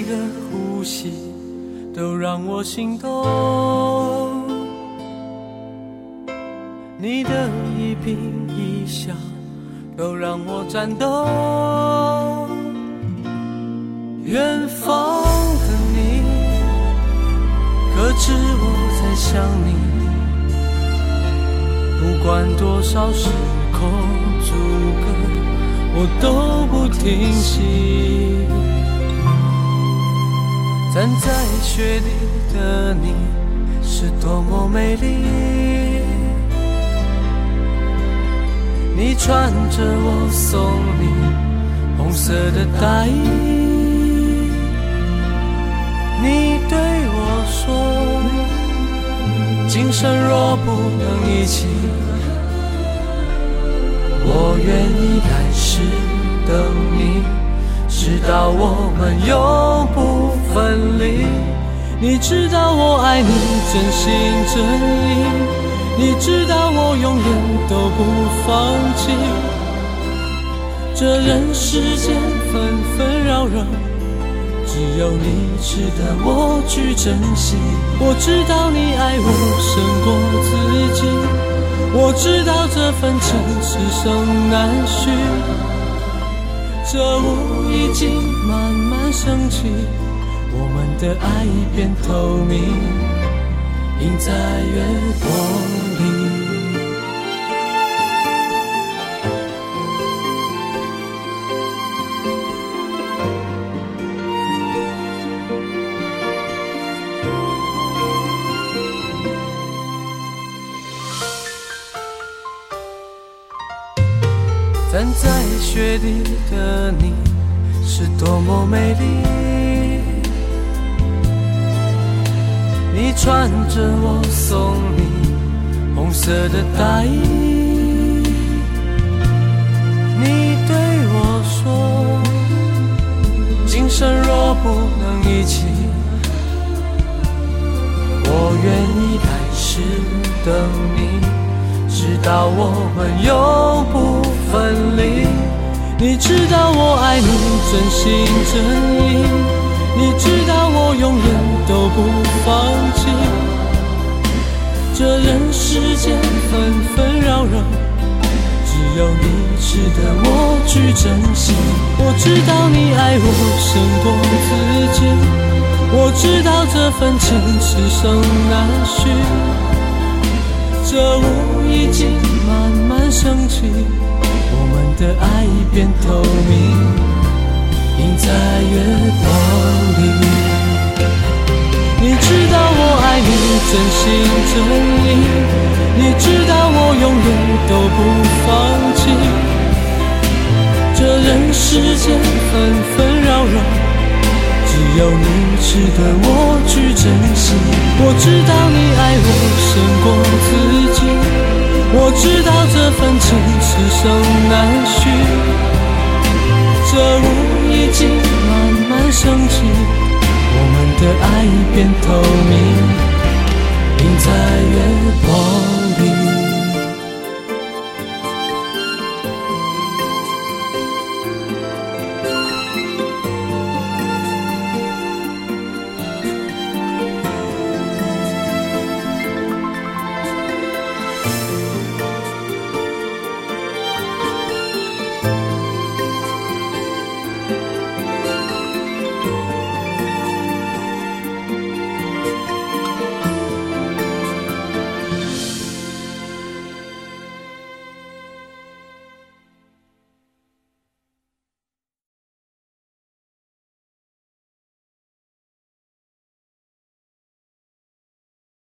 每个呼吸都让我心动，你的一颦一笑都让我颤抖。远方的你，可知我在想你？不管多少时空阻隔，我都不停息。站在雪里的你是多么美丽，你穿着我送你红色的大衣。你对我说，今生若不能一起，我愿意来世等你，直到我们永不分离。你知道我爱你真心真意，你知道我永远都不放弃。这人世间纷纷扰扰。只有你值得我去珍惜。我知道你爱我胜过自己，我知道这份情此生难续。这雾已经慢慢升起，我们的爱已变透明，映在月光里。站在雪地的你是多么美丽，你穿着我送你红色的大衣，你对我说，今生若不能一起，我愿意来世等你，直到我们永不。分离，你知道我爱你真心真意，你知道我永远都不放弃。这人世间纷纷扰扰，只有你值得我去珍惜。我知道你爱我胜过自己，我知道这份情此生难续。这雾已经慢慢升起。我们的爱已变透明，映在月光里。你知道我爱你真心真意，你知道我永远都不放弃。这人世间纷纷扰扰，有你值得我去珍惜。我知道你爱我胜过自己。我知道这份情此生难续，这雾已经慢慢升起，我们的爱已变透明，Bye.